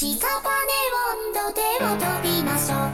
屍温度でも飛びましょう。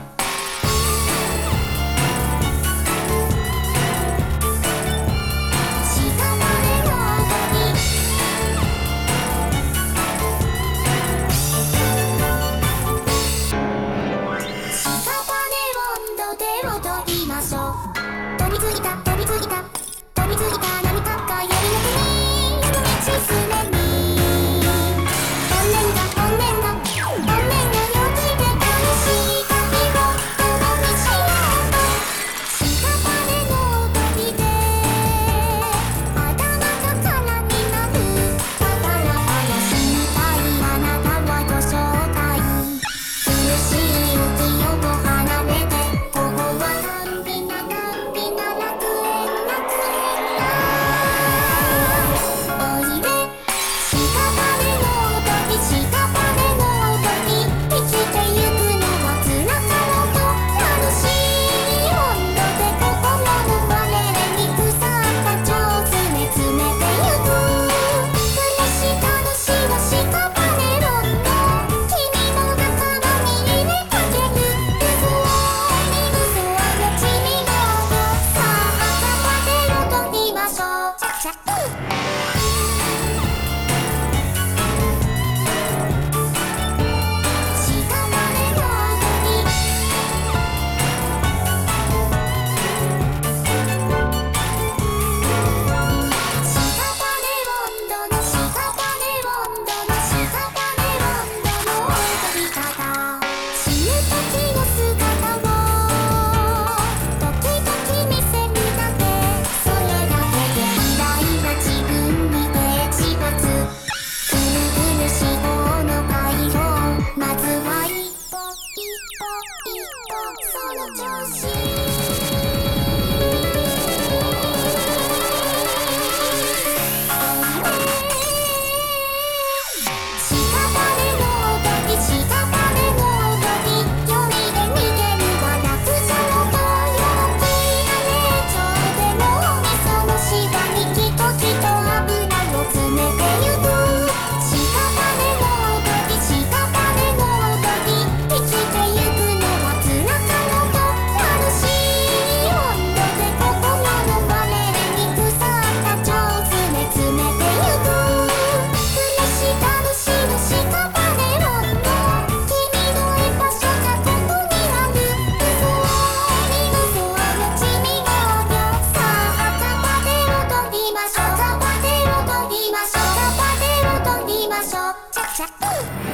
chắc.